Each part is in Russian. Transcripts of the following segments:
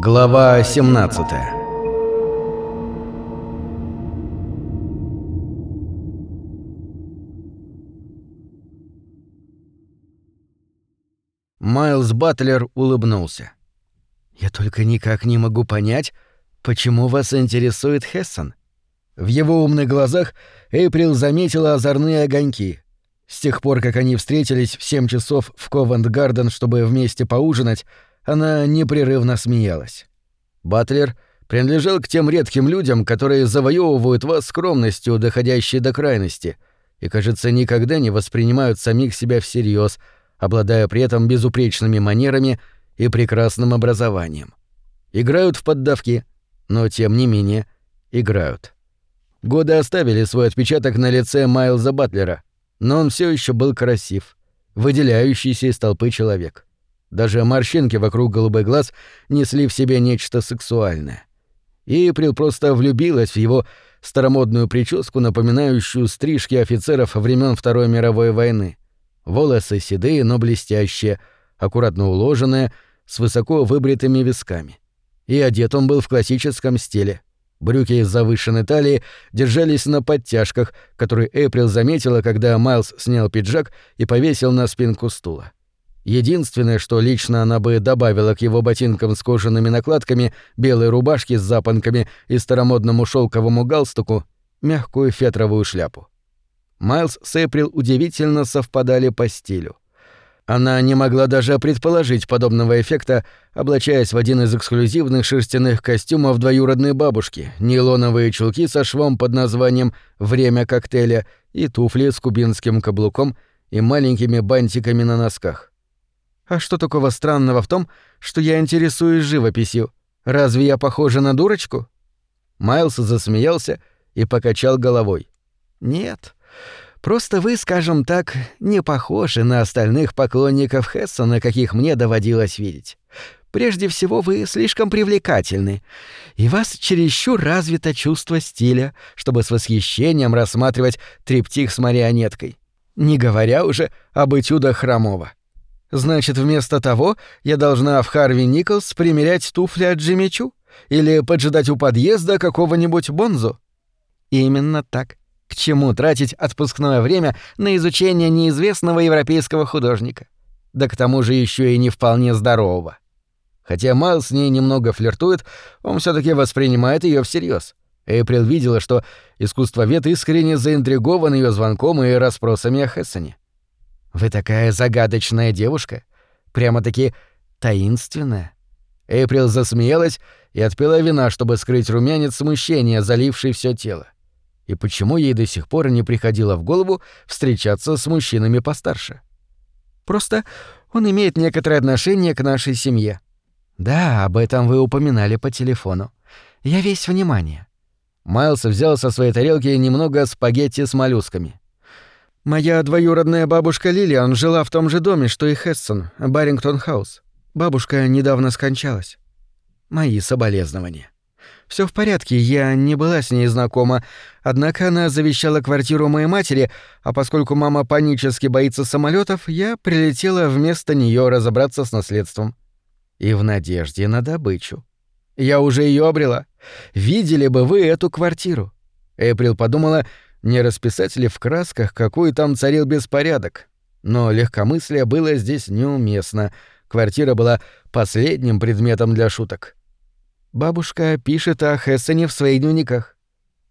Глава 17 Майлз Батлер улыбнулся. «Я только никак не могу понять, почему вас интересует Хессон». В его умных глазах Эйприл заметила озорные огоньки. С тех пор, как они встретились в семь часов в Ковент-Гарден, чтобы вместе поужинать, она непрерывно смеялась. Батлер принадлежал к тем редким людям, которые завоевывают вас скромностью, доходящей до крайности, и, кажется, никогда не воспринимают самих себя всерьез, обладая при этом безупречными манерами и прекрасным образованием. Играют в поддавки, но, тем не менее, играют. Годы оставили свой отпечаток на лице Майлза Батлера, но он все еще был красив, выделяющийся из толпы человек. Даже морщинки вокруг голубых глаз несли в себе нечто сексуальное. Эйприл просто влюбилась в его старомодную прическу, напоминающую стрижки офицеров времен Второй мировой войны. Волосы седые, но блестящие, аккуратно уложенные, с высоко выбритыми висками. И одет он был в классическом стиле. Брюки из завышенной талии держались на подтяжках, которые Эйприл заметила, когда Майлз снял пиджак и повесил на спинку стула. Единственное, что лично она бы добавила к его ботинкам с кожаными накладками, белой рубашке с запонками и старомодному шелковому галстуку — мягкую фетровую шляпу. Майлз с Эприл удивительно совпадали по стилю. Она не могла даже предположить подобного эффекта, облачаясь в один из эксклюзивных шерстяных костюмов двоюродной бабушки, нейлоновые чулки со швом под названием «Время коктейля» и туфли с кубинским каблуком и маленькими бантиками на носках. А что такого странного в том, что я интересуюсь живописью? Разве я похожа на дурочку? Майлз засмеялся и покачал головой. Нет. Просто вы, скажем так, не похожи на остальных поклонников Хессона, каких мне доводилось видеть. Прежде всего, вы слишком привлекательны, и вас чересчур развито чувство стиля, чтобы с восхищением рассматривать триптих с марионеткой. Не говоря уже об этюдах Хромова. Значит, вместо того я должна в Харви Николс примерять туфли от Джимми? Или поджидать у подъезда какого-нибудь Бонзу? Именно так. К чему тратить отпускное время на изучение неизвестного европейского художника? Да к тому же еще и не вполне здорового. Хотя Майл с ней немного флиртует, он все таки воспринимает ее всерьез. Эйприл видела, что искусствовед искренне заинтригован ее звонком и расспросами о Хессоне. Вы такая загадочная девушка. Прямо-таки таинственная. Эйприл засмеялась и отпила вина, чтобы скрыть румянец смущения, заливший все тело. И почему ей до сих пор не приходило в голову встречаться с мужчинами постарше? Просто он имеет некоторое отношение к нашей семье. Да, об этом вы упоминали по телефону. Я весь внимание. Майлз взял со своей тарелки немного спагетти с моллюсками. Моя двоюродная бабушка Лилиан жила в том же доме, что и Хессон, Баррингтон-хаус. Бабушка недавно скончалась. Мои соболезнования. Все в порядке, я не была с ней знакома, однако она завещала квартиру моей матери, а поскольку мама панически боится самолетов, я прилетела вместо нее разобраться с наследством. И в надежде на добычу. Я уже ее обрела. Видели бы вы эту квартиру. Эприл подумала, не расписать ли в красках, какой там царил беспорядок. Но легкомыслие было здесь неуместно. Квартира была последним предметом для шуток. Бабушка пишет о Хессене в своих дневниках.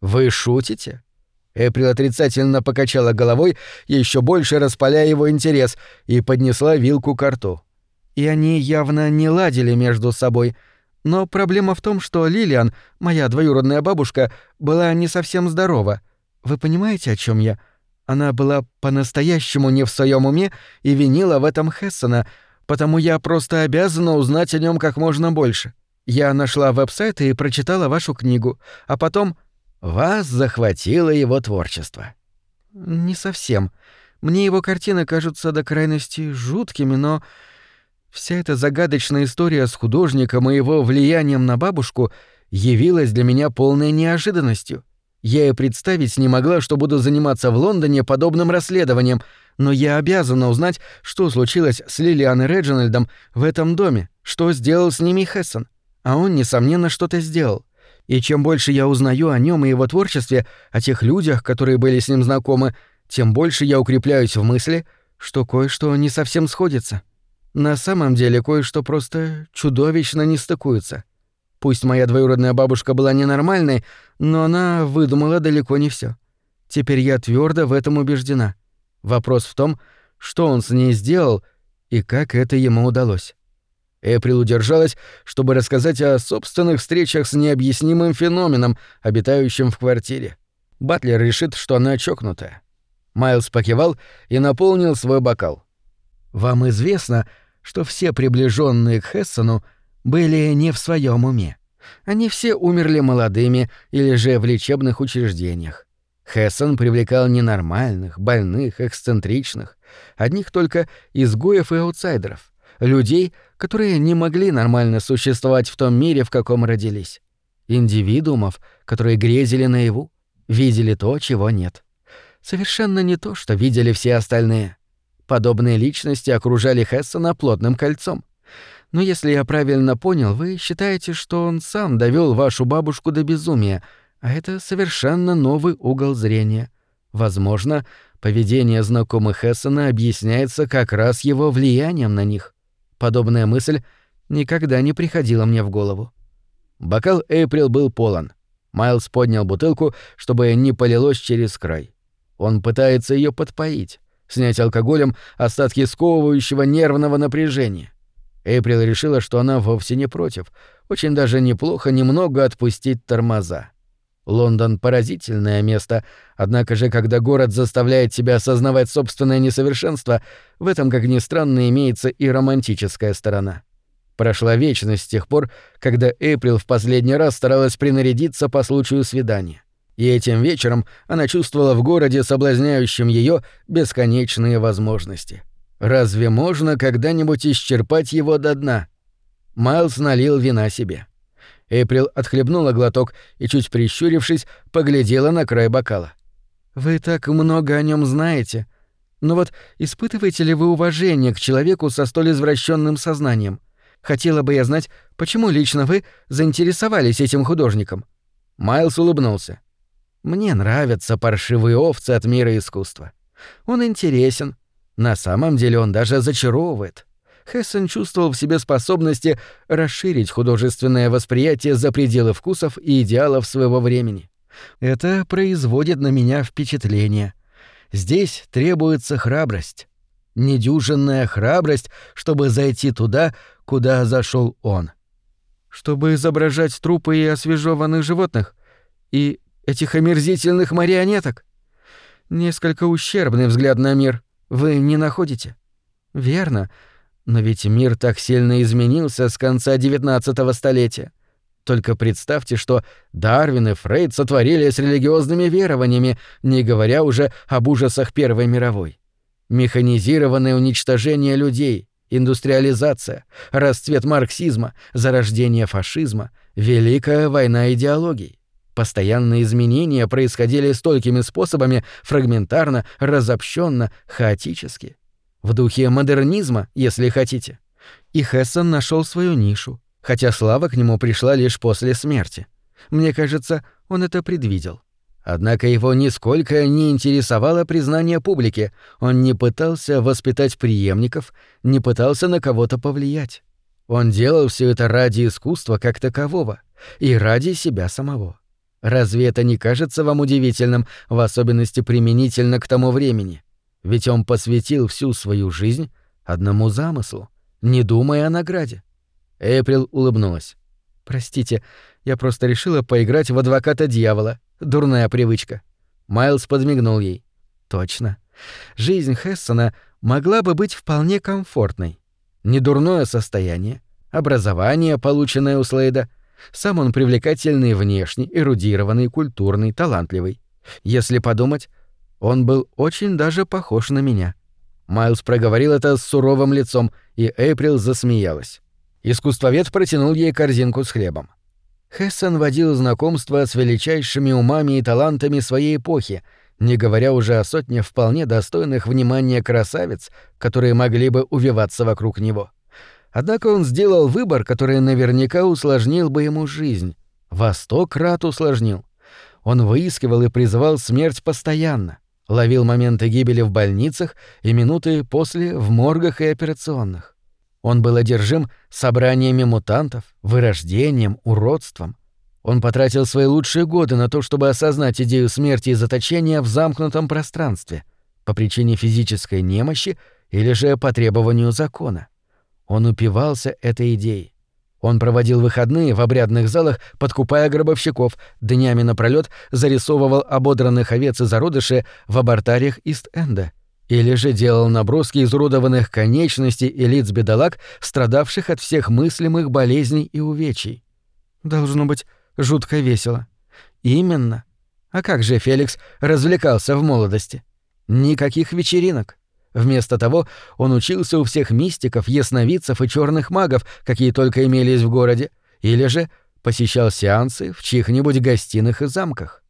«Вы шутите?» Эприл отрицательно покачала головой, еще больше распаляя его интерес, и поднесла вилку к рту. И они явно не ладили между собой. Но проблема в том, что Лилиан, моя двоюродная бабушка, была не совсем здорова — вы понимаете, о чем я? Она была по-настоящему не в своем уме и винила в этом Хессона, потому я просто обязана узнать о нем как можно больше. Я нашла веб-сайт и прочитала вашу книгу, а потом вас захватило его творчество. Не совсем. Мне его картины кажутся до крайности жуткими, но вся эта загадочная история с художником и его влиянием на бабушку явилась для меня полной неожиданностью. Я и представить не могла, что буду заниматься в Лондоне подобным расследованием, но я обязана узнать, что случилось с Лилиан и Реджинальдом в этом доме, что сделал с ними Хессон. А он, несомненно, что-то сделал. И чем больше я узнаю о нем и его творчестве, о тех людях, которые были с ним знакомы, тем больше я укрепляюсь в мысли, что кое-что не совсем сходится. На самом деле кое-что просто чудовищно не стыкуется. Пусть моя двоюродная бабушка была ненормальной, но она выдумала далеко не все. Теперь я твердо в этом убеждена. Вопрос в том, что он с ней сделал и как это ему удалось. Эприл удержалась, чтобы рассказать о собственных встречах с необъяснимым феноменом, обитающим в квартире. Батлер решит, что она чокнутая. Майлз покивал и наполнил свой бокал. «Вам известно, что все приближенные к Хессону были не в своем уме. Они все умерли молодыми или же в лечебных учреждениях. Хессон привлекал ненормальных, больных, эксцентричных, одних только изгоев и аутсайдеров, людей, которые не могли нормально существовать в том мире, в каком родились. Индивидуумов, которые грезили наяву, видели то, чего нет. Совершенно не то, что видели все остальные. Подобные личности окружали Хессона плотным кольцом. Но если я правильно понял, вы считаете, что он сам довел вашу бабушку до безумия, а это совершенно новый угол зрения. Возможно, поведение знакомых Хессона объясняется как раз его влиянием на них. Подобная мысль никогда не приходила мне в голову. Бокал Эйприл был полон. Майлз поднял бутылку, чтобы не полилось через край. Он пытается ее подпоить снять алкоголем остатки сковывающего нервного напряжения. Эйприл решила, что она вовсе не против. Очень даже неплохо немного отпустить тормоза. Лондон — поразительное место, однако же, когда город заставляет тебя осознавать собственное несовершенство, в этом, как ни странно, имеется и романтическая сторона. Прошла вечность с тех пор, когда Эйприл в последний раз старалась принарядиться по случаю свидания и этим вечером она чувствовала в городе, соблазняющем ее, бесконечные возможности. Разве можно когда-нибудь исчерпать его до дна? Майлз налил вина себе. Эйприл отхлебнула глоток и, чуть прищурившись, поглядела на край бокала. «Вы так много о нем знаете. Но вот испытываете ли вы уважение к человеку со столь извращенным сознанием? Хотела бы я знать, почему лично вы заинтересовались этим художником?» Майлз улыбнулся. Мне нравятся паршивые овцы от мира искусства. Он интересен. На самом деле он даже зачаровывает. Хессен чувствовал в себе способности расширить художественное восприятие за пределы вкусов и идеалов своего времени. Это производит на меня впечатление. Здесь требуется храбрость. Недюжинная храбрость, чтобы зайти туда, куда зашел он. Чтобы изображать трупы и освежеванных животных? И этих омерзительных марионеток. Несколько ущербный взгляд на мир, вы не находите? Верно, но ведь мир так сильно изменился с конца XIX столетия. Только представьте, что Дарвин и Фрейд сотворили с религиозными верованиями, не говоря уже об ужасах Первой мировой. Механизированное уничтожение людей, индустриализация, расцвет марксизма, зарождение фашизма, великая война идеологий. Постоянные изменения происходили столькими способами, фрагментарно, разобщенно, хаотически. В духе модернизма, если хотите. И Хессон нашел свою нишу, хотя слава к нему пришла лишь после смерти. Мне кажется, он это предвидел. Однако его нисколько не интересовало признание публики, он не пытался воспитать преемников, не пытался на кого-то повлиять. Он делал все это ради искусства как такового и ради себя самого. Разве это не кажется вам удивительным, в особенности применительно к тому времени? Ведь он посвятил всю свою жизнь одному замыслу, не думая о награде. Эприл улыбнулась. «Простите, я просто решила поиграть в адвоката дьявола. Дурная привычка». Майлз подмигнул ей. «Точно. Жизнь Хессона могла бы быть вполне комфортной. Недурное состояние, образование, полученное у Слейда, сам он привлекательный внешне, эрудированный, культурный, талантливый. Если подумать, он был очень даже похож на меня. Майлз проговорил это с суровым лицом, и Эйприл засмеялась. Искусствовед протянул ей корзинку с хлебом. Хессон водил знакомство с величайшими умами и талантами своей эпохи, не говоря уже о сотне вполне достойных внимания красавиц, которые могли бы увиваться вокруг него. Однако он сделал выбор, который наверняка усложнил бы ему жизнь. Во сто крат усложнил. Он выискивал и призывал смерть постоянно, ловил моменты гибели в больницах и минуты после в моргах и операционных. Он был одержим собраниями мутантов, вырождением, уродством. Он потратил свои лучшие годы на то, чтобы осознать идею смерти и заточения в замкнутом пространстве по причине физической немощи или же по требованию закона. Он упивался этой идеей. Он проводил выходные в обрядных залах, подкупая гробовщиков, днями напролёт зарисовывал ободранных овец и зародыши в абортариях Ист-Энда. Или же делал наброски изуродованных конечностей и лиц бедолаг, страдавших от всех мыслимых болезней и увечий. Должно быть жутко весело. Именно. А как же Феликс развлекался в молодости? Никаких вечеринок. Вместо того он учился у всех мистиков, ясновидцев и черных магов, какие только имелись в городе, или же посещал сеансы в чьих-нибудь гостиных и замках.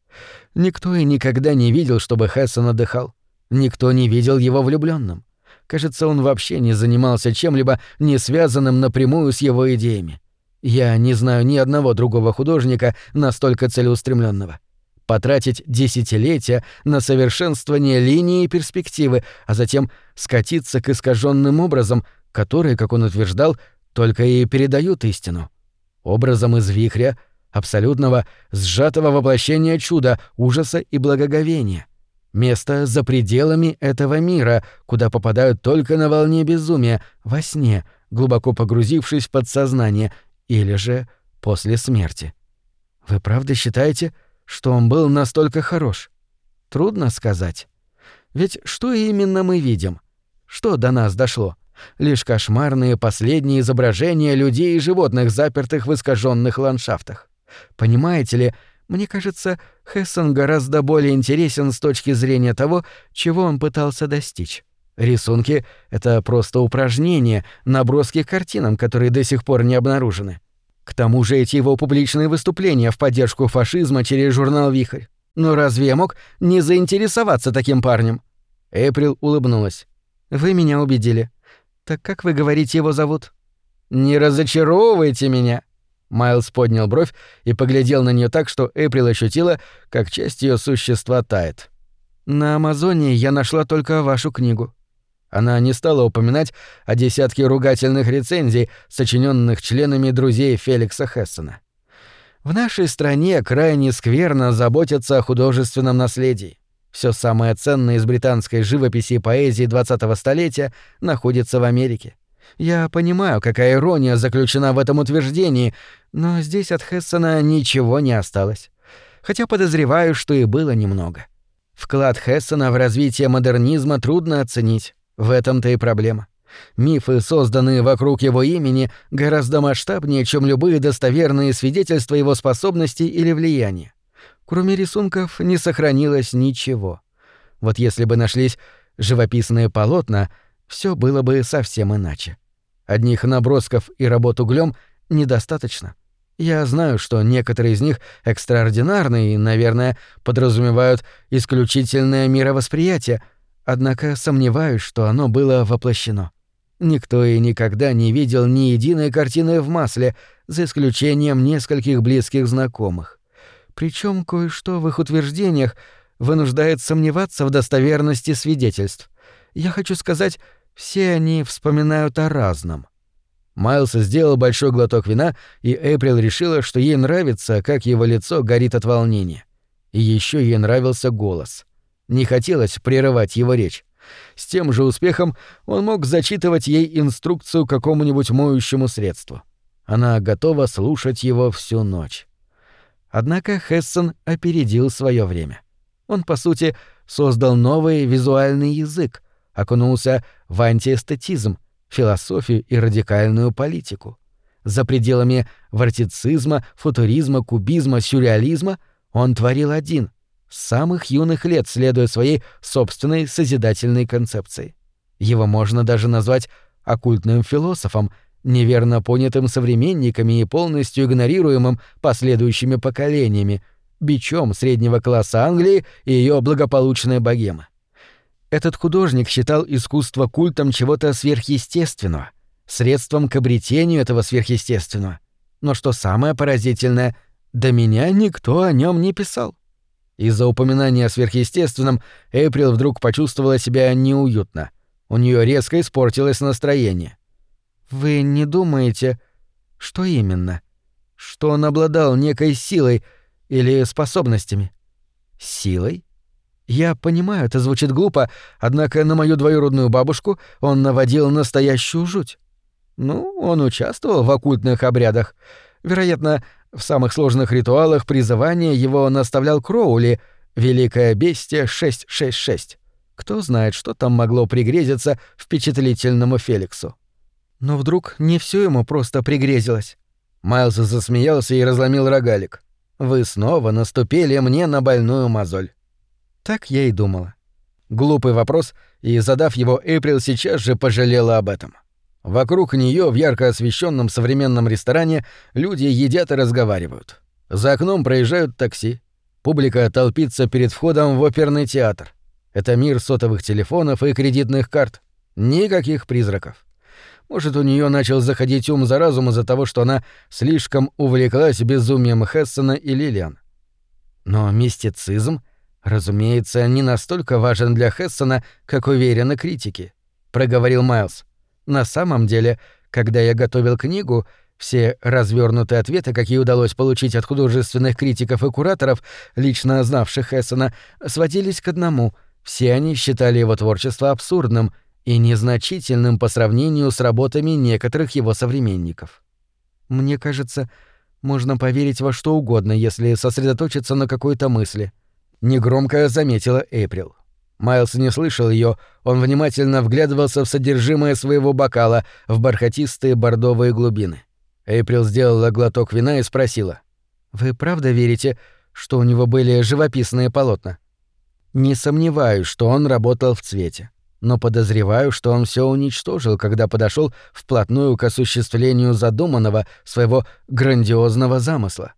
Никто и никогда не видел, чтобы Хессон отдыхал. Никто не видел его влюбленным. Кажется, он вообще не занимался чем-либо, не связанным напрямую с его идеями. Я не знаю ни одного другого художника настолько целеустремленного потратить десятилетия на совершенствование линии и перспективы, а затем скатиться к искаженным образам, которые, как он утверждал, только и передают истину. Образом из вихря, абсолютного сжатого воплощения чуда, ужаса и благоговения. Место за пределами этого мира, куда попадают только на волне безумия, во сне, глубоко погрузившись в подсознание, или же после смерти. Вы правда считаете, что он был настолько хорош? Трудно сказать. Ведь что именно мы видим? Что до нас дошло? Лишь кошмарные последние изображения людей и животных, запертых в искаженных ландшафтах. Понимаете ли, мне кажется, Хессон гораздо более интересен с точки зрения того, чего он пытался достичь. Рисунки — это просто упражнения, наброски к картинам, которые до сих пор не обнаружены. К тому же эти его публичные выступления в поддержку фашизма через журнал «Вихрь». Но разве я мог не заинтересоваться таким парнем? Эприл улыбнулась. «Вы меня убедили. Так как вы говорите, его зовут?» «Не разочаровывайте меня!» Майлз поднял бровь и поглядел на нее так, что Эприл ощутила, как часть ее существа тает. «На Амазоне я нашла только вашу книгу. Она не стала упоминать о десятке ругательных рецензий, сочиненных членами друзей Феликса Хессена. В нашей стране крайне скверно заботятся о художественном наследии. Все самое ценное из британской живописи и поэзии 20-го столетия находится в Америке. Я понимаю, какая ирония заключена в этом утверждении, но здесь от Хессена ничего не осталось. Хотя подозреваю, что и было немного. Вклад Хессена в развитие модернизма трудно оценить. В этом-то и проблема. Мифы, созданные вокруг его имени, гораздо масштабнее, чем любые достоверные свидетельства его способностей или влияния. Кроме рисунков не сохранилось ничего. Вот если бы нашлись живописные полотна, все было бы совсем иначе. Одних набросков и работ углем недостаточно. Я знаю, что некоторые из них экстраординарные и, наверное, подразумевают исключительное мировосприятие — Однако сомневаюсь, что оно было воплощено. Никто и никогда не видел ни единой картины в масле, за исключением нескольких близких знакомых. Причем кое-что в их утверждениях вынуждает сомневаться в достоверности свидетельств. Я хочу сказать, все они вспоминают о разном. Майлз сделал большой глоток вина, и Эйприл решила, что ей нравится, как его лицо горит от волнения. И еще ей нравился голос. Не хотелось прерывать его речь. С тем же успехом он мог зачитывать ей инструкцию какому-нибудь моющему средству. Она готова слушать его всю ночь. Однако Хессон опередил свое время. Он, по сути, создал новый визуальный язык, окунулся в антиэстетизм, философию и радикальную политику. За пределами вартицизма, футуризма, кубизма, сюрреализма он творил один, с самых юных лет следуя своей собственной созидательной концепции. Его можно даже назвать оккультным философом, неверно понятым современниками и полностью игнорируемым последующими поколениями, бичом среднего класса Англии и ее благополучной богемы. Этот художник считал искусство культом чего-то сверхъестественного, средством к обретению этого сверхъестественного. Но что самое поразительное, до меня никто о нем не писал. Из-за упоминания о сверхъестественном Эйприл вдруг почувствовала себя неуютно. У нее резко испортилось настроение. «Вы не думаете, что именно? Что он обладал некой силой или способностями?» «Силой?» Я понимаю, это звучит глупо, однако на мою двоюродную бабушку он наводил настоящую жуть. Ну, он участвовал в оккультных обрядах. Вероятно, в самых сложных ритуалах призывания его наставлял Кроули, Великое Бестие 666. Кто знает, что там могло пригрезиться впечатлительному Феликсу. Но вдруг не все ему просто пригрезилось. Майлз засмеялся и разломил рогалик. «Вы снова наступили мне на больную мозоль». Так я и думала. Глупый вопрос, и, задав его, Эйприл сейчас же пожалела об этом. Вокруг нее в ярко освещенном современном ресторане люди едят и разговаривают. За окном проезжают такси. Публика толпится перед входом в оперный театр. Это мир сотовых телефонов и кредитных карт. Никаких призраков. Может, у нее начал заходить ум за разум из-за того, что она слишком увлеклась безумием Хессона и Лилиан. Но мистицизм, разумеется, не настолько важен для Хессона, как уверены критики, проговорил Майлз. На самом деле, когда я готовил книгу, все развернутые ответы, какие удалось получить от художественных критиков и кураторов, лично знавших Эссена, сводились к одному — все они считали его творчество абсурдным и незначительным по сравнению с работами некоторых его современников. Мне кажется, можно поверить во что угодно, если сосредоточиться на какой-то мысли. Негромко заметила Эйприл. Майлз не слышал ее, он внимательно вглядывался в содержимое своего бокала, в бархатистые бордовые глубины. Эйприл сделала глоток вина и спросила. «Вы правда верите, что у него были живописные полотна?» «Не сомневаюсь, что он работал в цвете, но подозреваю, что он все уничтожил, когда подошел вплотную к осуществлению задуманного своего грандиозного замысла.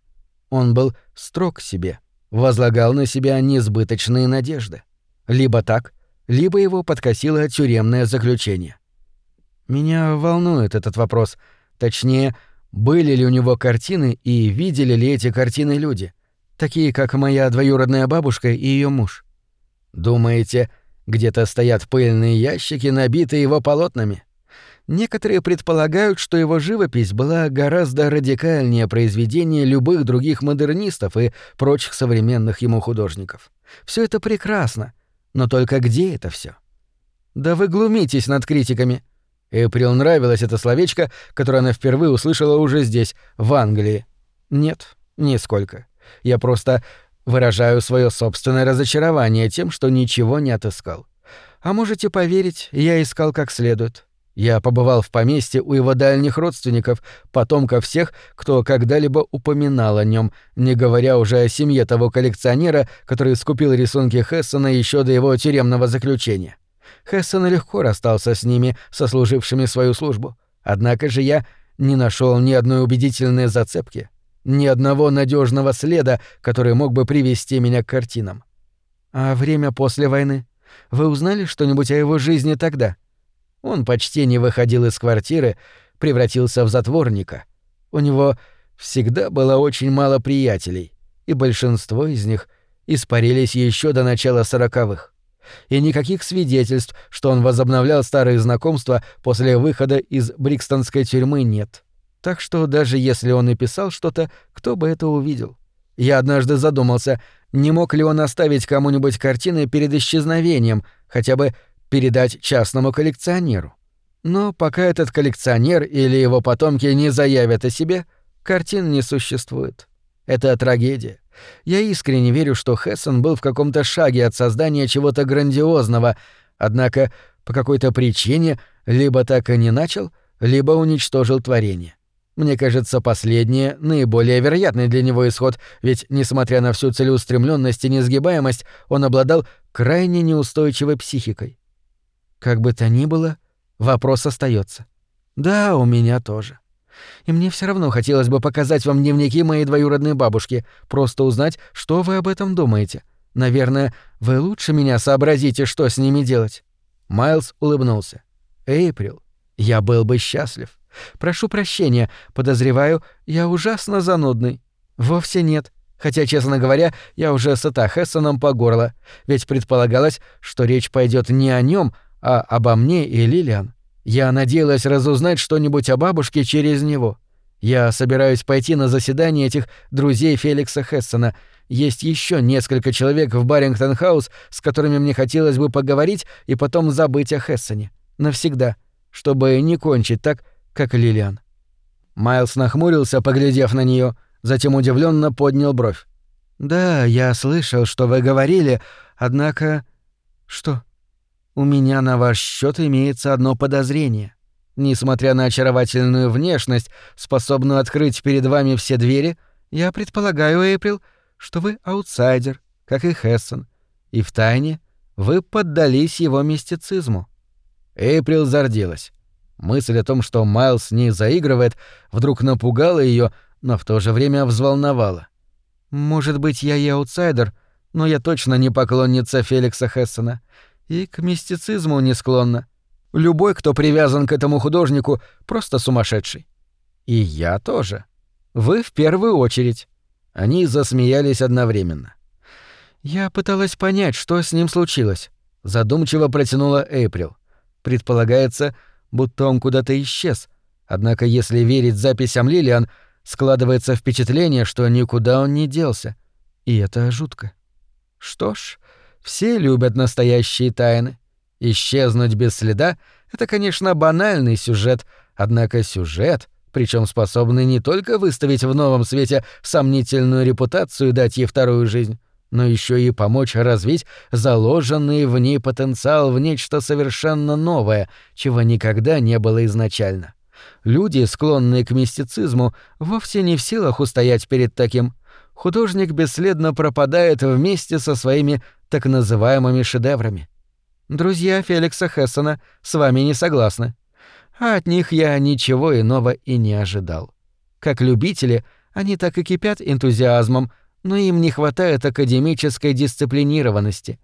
Он был строг к себе, возлагал на себя несбыточные надежды. Либо так, либо его подкосило тюремное заключение. Меня волнует этот вопрос. Точнее, были ли у него картины и видели ли эти картины люди, такие как моя двоюродная бабушка и ее муж. Думаете, где-то стоят пыльные ящики, набитые его полотнами? Некоторые предполагают, что его живопись была гораздо радикальнее произведения любых других модернистов и прочих современных ему художников. Все это прекрасно, но только где это все? Да вы глумитесь над критиками. Эприл нравилось это словечко, которое она впервые услышала уже здесь, в Англии. Нет, нисколько. Я просто выражаю свое собственное разочарование тем, что ничего не отыскал. А можете поверить, я искал как следует. Я побывал в поместье у его дальних родственников, потомков всех, кто когда-либо упоминал о нем, не говоря уже о семье того коллекционера, который скупил рисунки Хессона еще до его тюремного заключения. Хессон легко расстался с ними, сослужившими свою службу. Однако же я не нашел ни одной убедительной зацепки, ни одного надежного следа, который мог бы привести меня к картинам. А время после войны? Вы узнали что-нибудь о его жизни тогда? — он почти не выходил из квартиры, превратился в затворника. У него всегда было очень мало приятелей, и большинство из них испарились еще до начала сороковых. И никаких свидетельств, что он возобновлял старые знакомства после выхода из Брикстонской тюрьмы, нет. Так что даже если он и писал что-то, кто бы это увидел? Я однажды задумался, не мог ли он оставить кому-нибудь картины перед исчезновением, хотя бы передать частному коллекционеру. Но пока этот коллекционер или его потомки не заявят о себе, картин не существует. Это трагедия. Я искренне верю, что Хессон был в каком-то шаге от создания чего-то грандиозного, однако по какой-то причине либо так и не начал, либо уничтожил творение. Мне кажется, последнее — наиболее вероятный для него исход, ведь, несмотря на всю целеустремленность и несгибаемость, он обладал крайне неустойчивой психикой. Как бы то ни было, вопрос остается. Да, у меня тоже. И мне все равно хотелось бы показать вам дневники моей двоюродной бабушки, просто узнать, что вы об этом думаете. Наверное, вы лучше меня сообразите, что с ними делать. Майлз улыбнулся. Эйприл, Я был бы счастлив. Прошу прощения, подозреваю, я ужасно занудный. Вовсе нет. Хотя, честно говоря, я уже сыта Хессоном по горло, ведь предполагалось, что речь пойдет не о нем, а обо мне и Лилиан. Я надеялась разузнать что-нибудь о бабушке через него. Я собираюсь пойти на заседание этих друзей Феликса Хессона. Есть еще несколько человек в Барингтон-хаус, с которыми мне хотелось бы поговорить и потом забыть о Хессоне. Навсегда. Чтобы не кончить так, как Лилиан. Майлз нахмурился, поглядев на нее, затем удивленно поднял бровь. «Да, я слышал, что вы говорили, однако...» «Что?» «У меня на ваш счет имеется одно подозрение. Несмотря на очаровательную внешность, способную открыть перед вами все двери, я предполагаю, Эйприл, что вы аутсайдер, как и Хессон, и втайне вы поддались его мистицизму». Эйприл зарделась. Мысль о том, что Майлз с ней заигрывает, вдруг напугала ее, но в то же время взволновала. «Может быть, я и аутсайдер, но я точно не поклонница Феликса Хессена. И к мистицизму не склонна. Любой, кто привязан к этому художнику, просто сумасшедший. И я тоже. Вы в первую очередь». Они засмеялись одновременно. «Я пыталась понять, что с ним случилось», — задумчиво протянула Эйприл. «Предполагается, будто он куда-то исчез. Однако, если верить записям Лилиан, складывается впечатление, что никуда он не делся. И это жутко. Что ж, все любят настоящие тайны. Исчезнуть без следа — это, конечно, банальный сюжет, однако сюжет, причем способный не только выставить в новом свете сомнительную репутацию и дать ей вторую жизнь, но еще и помочь развить заложенный в ней потенциал в нечто совершенно новое, чего никогда не было изначально. Люди, склонные к мистицизму, вовсе не в силах устоять перед таким. Художник бесследно пропадает вместе со своими так называемыми шедеврами. Друзья Феликса Хессона с вами не согласны. А от них я ничего иного и не ожидал. Как любители, они так и кипят энтузиазмом, но им не хватает академической дисциплинированности.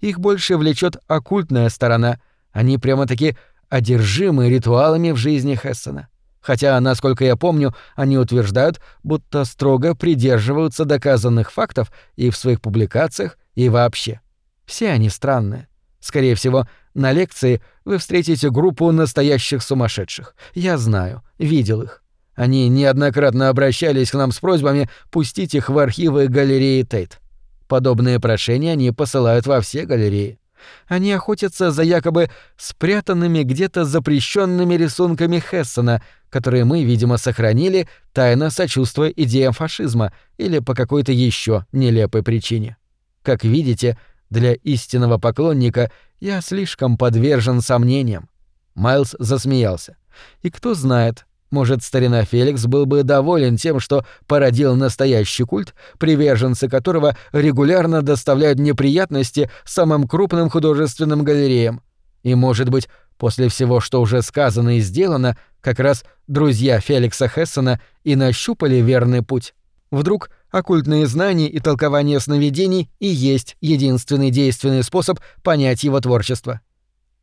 Их больше влечет оккультная сторона. Они прямо-таки одержимы ритуалами в жизни Хессена. Хотя, насколько я помню, они утверждают, будто строго придерживаются доказанных фактов и в своих публикациях, и вообще. Все они странные. Скорее всего, на лекции вы встретите группу настоящих сумасшедших. Я знаю, видел их. Они неоднократно обращались к нам с просьбами пустить их в архивы галереи Тейт. Подобные прошения они посылают во все галереи. Они охотятся за якобы спрятанными где-то запрещенными рисунками Хессена, которые мы, видимо, сохранили, тайно сочувствуя идеям фашизма или по какой-то еще нелепой причине. Как видите, для истинного поклонника я слишком подвержен сомнениям. Майлз засмеялся. И кто знает, может, старина Феликс был бы доволен тем, что породил настоящий культ, приверженцы которого регулярно доставляют неприятности самым крупным художественным галереям. И, может быть, после всего, что уже сказано и сделано, как раз друзья Феликса Хессена и нащупали верный путь. Вдруг оккультные знания и толкование сновидений и есть единственный действенный способ понять его творчество.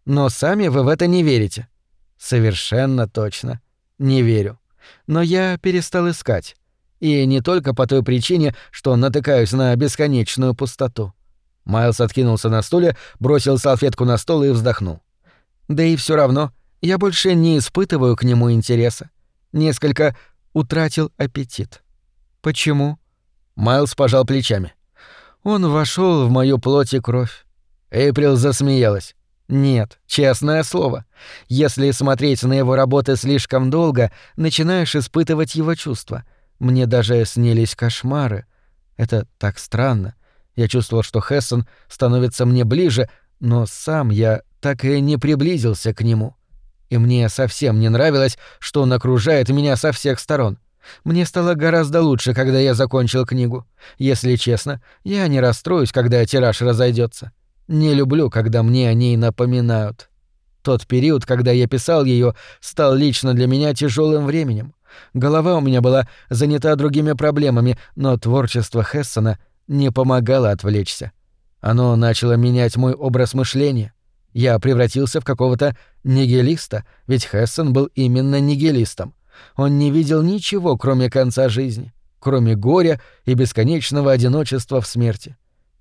Но сами вы в это не верите. Совершенно точно. Не верю. Но я перестал искать. И не только по той причине, что натыкаюсь на бесконечную пустоту. Майлз откинулся на стуле, бросил салфетку на стол и вздохнул. Да и все равно, я больше не испытываю к нему интереса. Несколько утратил аппетит. Почему? Майлз пожал плечами. Он вошел в мою плоть и кровь. Эйприл засмеялась. Нет, честное слово. Если смотреть на его работы слишком долго, начинаешь испытывать его чувства. Мне даже снились кошмары. Это так странно. Я чувствовал, что Хессон становится мне ближе, но сам я так и не приблизился к нему. И мне совсем не нравилось, что он окружает меня со всех сторон. Мне стало гораздо лучше, когда я закончил книгу. Если честно, я не расстроюсь, когда тираж разойдется. Не люблю, когда мне о ней напоминают. Тот период, когда я писал ее, стал лично для меня тяжелым временем. Голова у меня была занята другими проблемами, но творчество Хессона не помогало отвлечься. Оно начало менять мой образ мышления. Я превратился в какого-то нигилиста, ведь Хессен был именно нигилистом. Он не видел ничего, кроме конца жизни, кроме горя и бесконечного одиночества в смерти.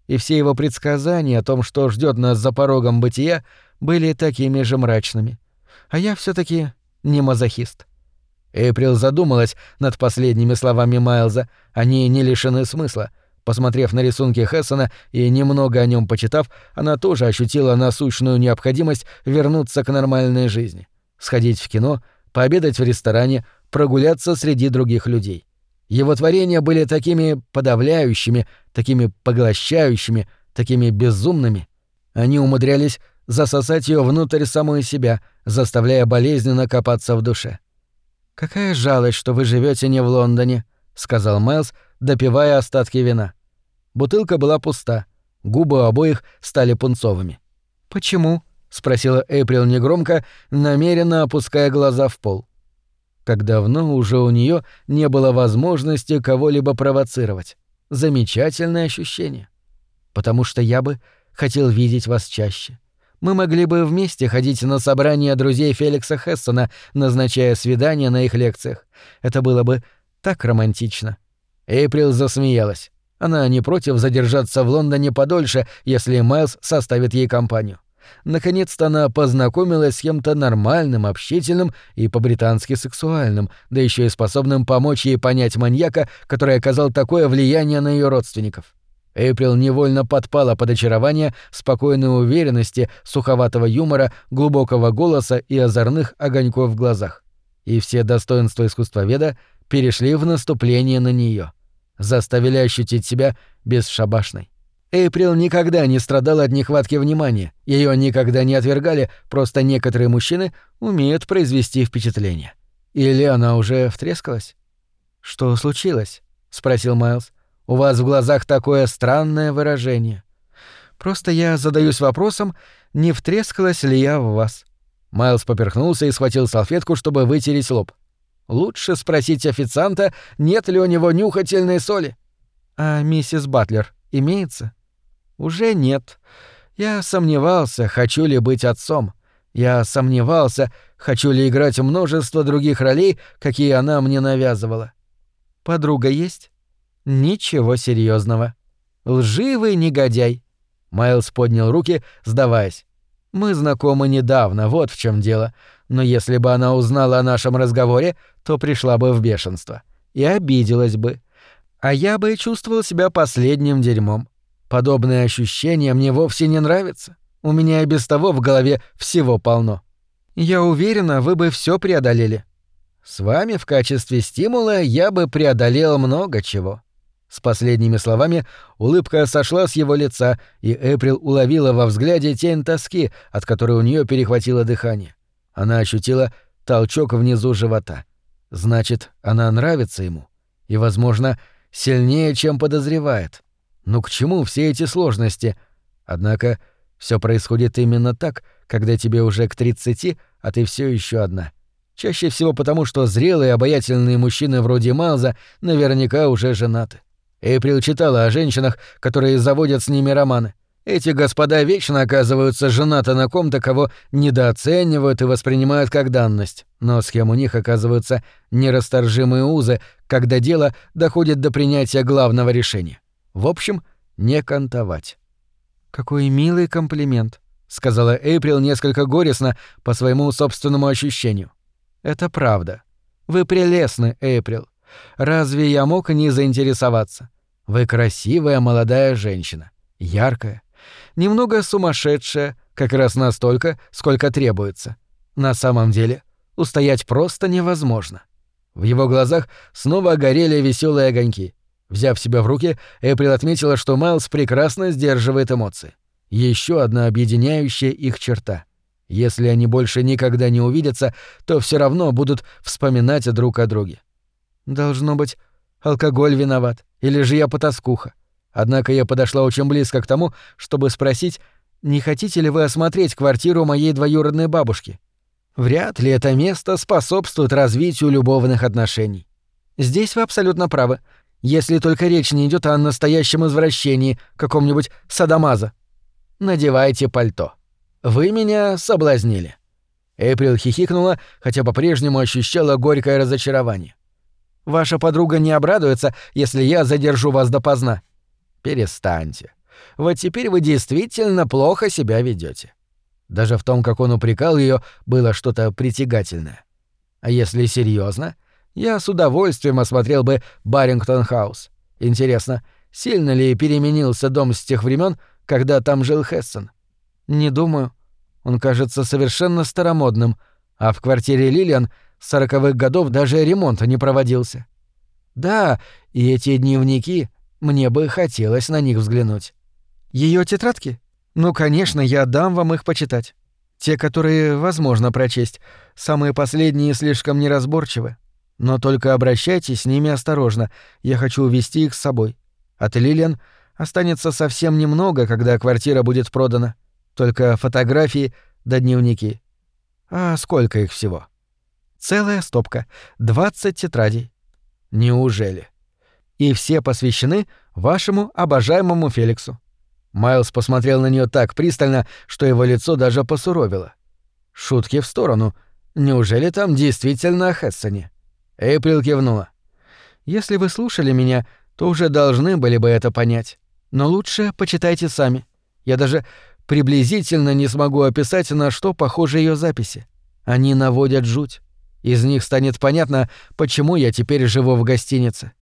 И все его предсказания о том, что ждет нас за порогом бытия, были такими же мрачными. А я все таки не мазохист. Эйприл задумалась над последними словами Майлза, они не лишены смысла. Посмотрев на рисунки Хессона и немного о нем почитав, она тоже ощутила насущную необходимость вернуться к нормальной жизни. Сходить в кино, пообедать в ресторане, прогуляться среди других людей. Его творения были такими подавляющими, такими поглощающими, такими безумными. Они умудрялись засосать ее внутрь самой себя, заставляя болезненно копаться в душе. «Какая жалость, что вы живете не в Лондоне», — сказал Майлз, допивая остатки вина. Бутылка была пуста, губы обоих стали пунцовыми. «Почему?» — спросила Эйприл негромко, намеренно опуская глаза в пол. Как давно уже у нее не было возможности кого-либо провоцировать. Замечательное ощущение. Потому что я бы хотел видеть вас чаще мы могли бы вместе ходить на собрания друзей Феликса Хессона, назначая свидания на их лекциях. Это было бы так романтично. Эйприл засмеялась. Она не против задержаться в Лондоне подольше, если Майлз составит ей компанию. Наконец-то она познакомилась с кем-то нормальным, общительным и по-британски сексуальным, да еще и способным помочь ей понять маньяка, который оказал такое влияние на ее родственников. Эйприл невольно подпала под очарование спокойной уверенности, суховатого юмора, глубокого голоса и озорных огоньков в глазах. И все достоинства искусствоведа перешли в наступление на нее, заставили ощутить себя бесшабашной. Эйприл никогда не страдала от нехватки внимания, ее никогда не отвергали, просто некоторые мужчины умеют произвести впечатление. Или она уже втрескалась? «Что случилось?» — спросил Майлз. У вас в глазах такое странное выражение. Просто я задаюсь вопросом, не втрескалась ли я в вас. Майлз поперхнулся и схватил салфетку, чтобы вытереть лоб. Лучше спросить официанта, нет ли у него нюхательной соли. А миссис Батлер имеется? Уже нет. Я сомневался, хочу ли быть отцом. Я сомневался, хочу ли играть множество других ролей, какие она мне навязывала. Подруга есть? Ничего серьезного. Лживый негодяй. Майлз поднял руки, сдаваясь. Мы знакомы недавно, вот в чем дело. Но если бы она узнала о нашем разговоре, то пришла бы в бешенство. И обиделась бы. А я бы чувствовал себя последним дерьмом. Подобное ощущение мне вовсе не нравится. У меня и без того в голове всего полно. Я уверена, вы бы все преодолели. С вами в качестве стимула я бы преодолел много чего. С последними словами улыбка сошла с его лица, и Эприл уловила во взгляде тень тоски, от которой у нее перехватило дыхание. Она ощутила толчок внизу живота. Значит, она нравится ему. И, возможно, сильнее, чем подозревает. Ну к чему все эти сложности? Однако все происходит именно так, когда тебе уже к 30, а ты все еще одна. Чаще всего потому, что зрелые обаятельные мужчины вроде Майлза наверняка уже женаты. Эйприл читала о женщинах, которые заводят с ними романы. Эти господа вечно оказываются женаты на ком-то, кого недооценивают и воспринимают как данность, но с кем у них оказываются нерасторжимые узы, когда дело доходит до принятия главного решения. В общем, не кантовать. «Какой милый комплимент», — сказала Эйприл несколько горестно по своему собственному ощущению. «Это правда. Вы прелестны, Эйприл. Разве я мог не заинтересоваться? Вы красивая молодая женщина, яркая, немного сумасшедшая, как раз настолько, сколько требуется. На самом деле, устоять просто невозможно. В его глазах снова горели веселые огоньки. Взяв себя в руки, Эприл отметила, что Майлз прекрасно сдерживает эмоции. Еще одна объединяющая их черта. Если они больше никогда не увидятся, то все равно будут вспоминать друг о друге. Должно быть, алкоголь виноват, или же я потаскуха. Однако я подошла очень близко к тому, чтобы спросить, не хотите ли вы осмотреть квартиру моей двоюродной бабушки? Вряд ли это место способствует развитию любовных отношений. Здесь вы абсолютно правы, если только речь не идет о настоящем извращении, каком-нибудь садомаза. Надевайте пальто. Вы меня соблазнили». Эйприл хихикнула, хотя по-прежнему ощущала горькое разочарование. «Ваша подруга не обрадуется, если я задержу вас допоздна». «Перестаньте. Вот теперь вы действительно плохо себя ведете. Даже в том, как он упрекал ее, было что-то притягательное. А если серьезно, я с удовольствием осмотрел бы Барингтон-хаус. Интересно, сильно ли переменился дом с тех времен, когда там жил Хессон? Не думаю. Он кажется совершенно старомодным, а в квартире Лилиан сороковых годов даже ремонта не проводился. Да, и эти дневники, мне бы хотелось на них взглянуть. Ее тетрадки? Ну, конечно, я дам вам их почитать. Те, которые возможно прочесть. Самые последние слишком неразборчивы. Но только обращайтесь с ними осторожно. Я хочу увести их с собой. От Лилиан останется совсем немного, когда квартира будет продана. Только фотографии да дневники. А сколько их всего? Целая стопка. 20 тетрадей. Неужели? И все посвящены вашему обожаемому Феликсу. Майлз посмотрел на нее так пристально, что его лицо даже посуровило. Шутки в сторону. Неужели там действительно о? Эйприл кивнула. Если вы слушали меня, то уже должны были бы это понять. Но лучше почитайте сами. Я даже приблизительно не смогу описать, на что похожи ее записи. Они наводят жуть. Из них станет понятно, почему я теперь живу в гостинице.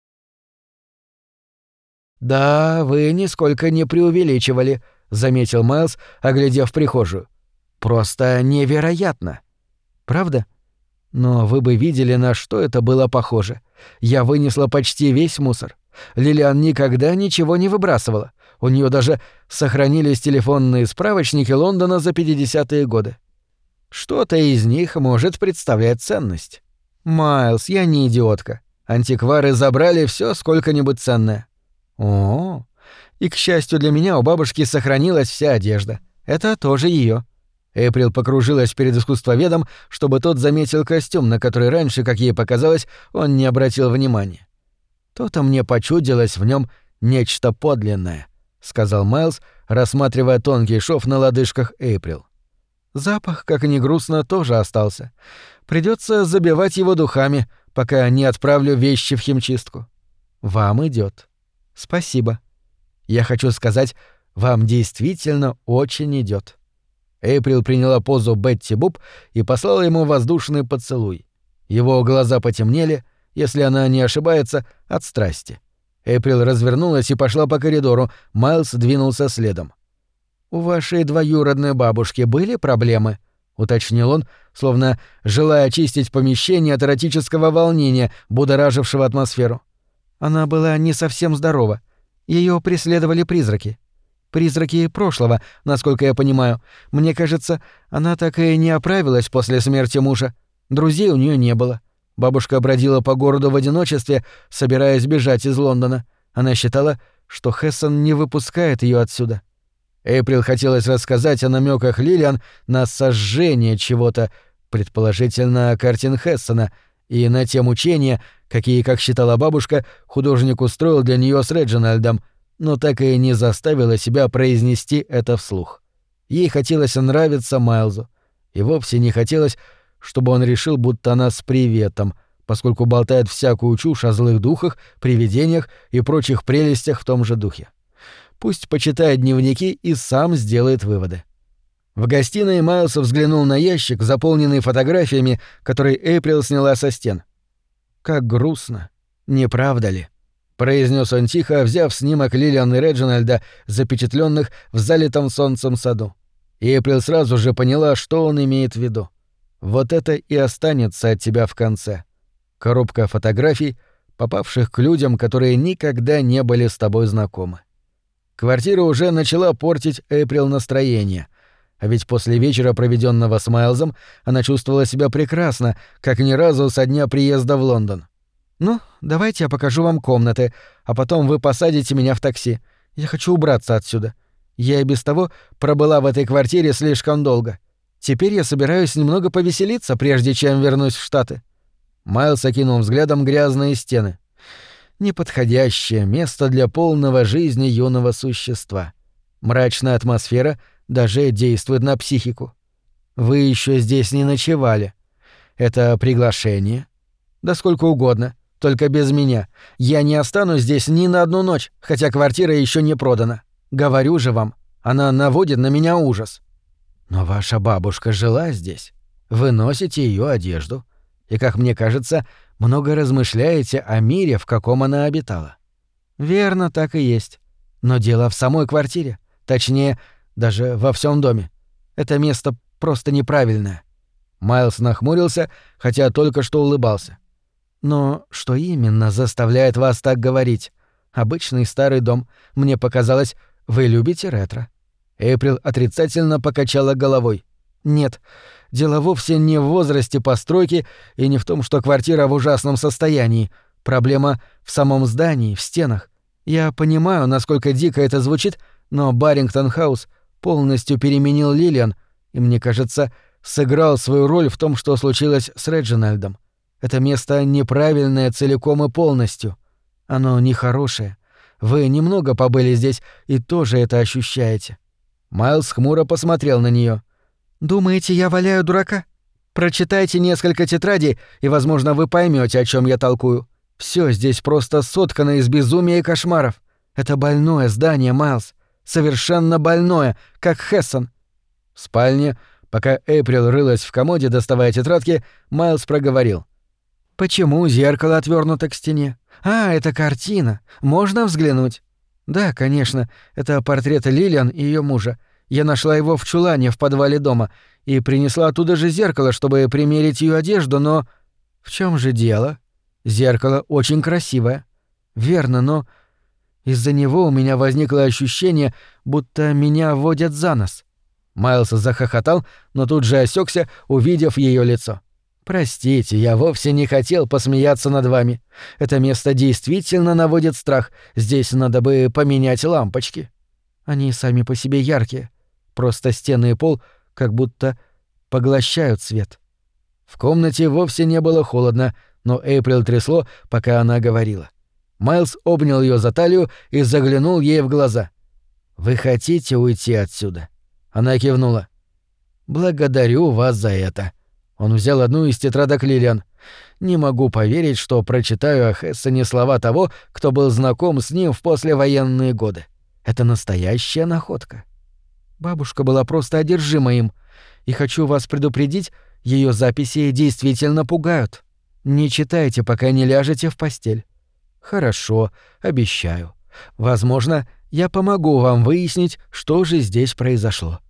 «Да, вы нисколько не преувеличивали», — заметил Майлз, оглядев прихожую. «Просто невероятно». «Правда? Но вы бы видели, на что это было похоже. Я вынесла почти весь мусор. Лилиан никогда ничего не выбрасывала. У нее даже сохранились телефонные справочники Лондона за 50-е годы. Что-то из них может представлять ценность. Майлз, я не идиотка. Антиквары забрали все сколько-нибудь ценное. О, и к счастью для меня у бабушки сохранилась вся одежда. Это тоже ее. Эприл покружилась перед искусствоведом, чтобы тот заметил костюм, на который раньше, как ей показалось, он не обратил внимания. То-то мне почудилось в нем нечто подлинное, сказал Майлз, рассматривая тонкий шов на лодыжках Эйприл. Запах, как ни грустно, тоже остался. Придется забивать его духами, пока не отправлю вещи в химчистку. Вам идет. Спасибо. Я хочу сказать, вам действительно очень идет. Эйприл приняла позу Бетти Буб и послала ему воздушный поцелуй. Его глаза потемнели, если она не ошибается, от страсти. Эйприл развернулась и пошла по коридору, Майлз двинулся следом. «У вашей двоюродной бабушки были проблемы?» — уточнил он, словно желая очистить помещение от эротического волнения, будоражившего атмосферу. Она была не совсем здорова. Ее преследовали призраки. Призраки прошлого, насколько я понимаю. Мне кажется, она так и не оправилась после смерти мужа. Друзей у нее не было. Бабушка бродила по городу в одиночестве, собираясь бежать из Лондона. Она считала, что Хессон не выпускает ее отсюда. Эйприл хотелось рассказать о намеках Лилиан на сожжение чего-то, предположительно картин Хессона, и на те мучения, какие, как считала бабушка, художник устроил для нее с Реджинальдом, но так и не заставила себя произнести это вслух. Ей хотелось нравиться Майлзу, и вовсе не хотелось, чтобы он решил, будто она с приветом, поскольку болтает всякую чушь о злых духах, привидениях и прочих прелестях в том же духе. Пусть почитает дневники и сам сделает выводы. В гостиной Майлз взглянул на ящик, заполненный фотографиями, которые Эйприл сняла со стен. Как грустно, не правда ли? Произнес он тихо, взяв снимок Лилиан и Реджинальда, запечатленных в залитом солнцем саду. И Эприл сразу же поняла, что он имеет в виду. Вот это и останется от тебя в конце. Коробка фотографий, попавших к людям, которые никогда не были с тобой знакомы. Квартира уже начала портить Эприл настроение. А ведь после вечера, проведенного с Майлзом, она чувствовала себя прекрасно, как ни разу со дня приезда в Лондон. «Ну, давайте я покажу вам комнаты, а потом вы посадите меня в такси. Я хочу убраться отсюда. Я и без того пробыла в этой квартире слишком долго. Теперь я собираюсь немного повеселиться, прежде чем вернусь в Штаты». Майлз окинул взглядом грязные стены. Неподходящее место для полного жизни юного существа. Мрачная атмосфера даже действует на психику. Вы еще здесь не ночевали. Это приглашение? Да сколько угодно, только без меня. Я не останусь здесь ни на одну ночь, хотя квартира еще не продана. Говорю же вам, она наводит на меня ужас. Но ваша бабушка жила здесь. Вы носите ее одежду. И, как мне кажется, много размышляете о мире, в каком она обитала. Верно, так и есть. Но дело в самой квартире. Точнее, даже во всем доме. Это место просто неправильное. Майлз нахмурился, хотя только что улыбался. Но что именно заставляет вас так говорить? Обычный старый дом. Мне показалось, вы любите ретро. Эйприл отрицательно покачала головой. Нет, дело вовсе не в возрасте постройки и не в том, что квартира в ужасном состоянии. Проблема в самом здании, в стенах. Я понимаю, насколько дико это звучит, но Баррингтон-хаус полностью переменил Лилиан, и, мне кажется, сыграл свою роль в том, что случилось с Реджинальдом. Это место неправильное целиком и полностью. Оно нехорошее. Вы немного побыли здесь и тоже это ощущаете. Майлз хмуро посмотрел на нее. Думаете, я валяю дурака? Прочитайте несколько тетрадей, и, возможно, вы поймете, о чем я толкую. Все здесь просто соткано из безумия и кошмаров. Это больное здание, Майлз. Совершенно больное, как Хессон. В спальне, пока Эйприл рылась в комоде, доставая тетрадки, Майлз проговорил. «Почему зеркало отвернуто к стене? А, это картина. Можно взглянуть?» «Да, конечно. Это портрет Лилиан и ее мужа. Я нашла его в чулане в подвале дома и принесла оттуда же зеркало, чтобы примерить ее одежду, но... В чем же дело? Зеркало очень красивое. Верно, но... Из-за него у меня возникло ощущение, будто меня водят за нос. Майлз захохотал, но тут же осекся, увидев ее лицо. «Простите, я вовсе не хотел посмеяться над вами. Это место действительно наводит страх. Здесь надо бы поменять лампочки. Они сами по себе яркие. Просто стены и пол как будто поглощают свет». В комнате вовсе не было холодно, но Эйприл трясло, пока она говорила. Майлз обнял ее за талию и заглянул ей в глаза. «Вы хотите уйти отсюда?» Она кивнула. «Благодарю вас за это», он взял одну из тетрадок Лилиан. Не могу поверить, что прочитаю о Хессене слова того, кто был знаком с ним в послевоенные годы. Это настоящая находка. Бабушка была просто одержима им. И хочу вас предупредить, ее записи действительно пугают. Не читайте, пока не ляжете в постель. Хорошо, обещаю. Возможно, я помогу вам выяснить, что же здесь произошло.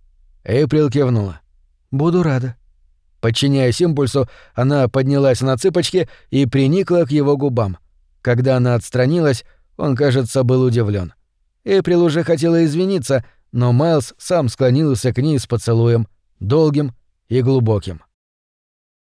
Эйприл кивнула. Буду рада. Подчиняясь импульсу, она поднялась на цыпочки и приникла к его губам. Когда она отстранилась, он, кажется, был удивлен. Эприл уже хотела извиниться, но Майлз сам склонился к ней с поцелуем, долгим и глубоким.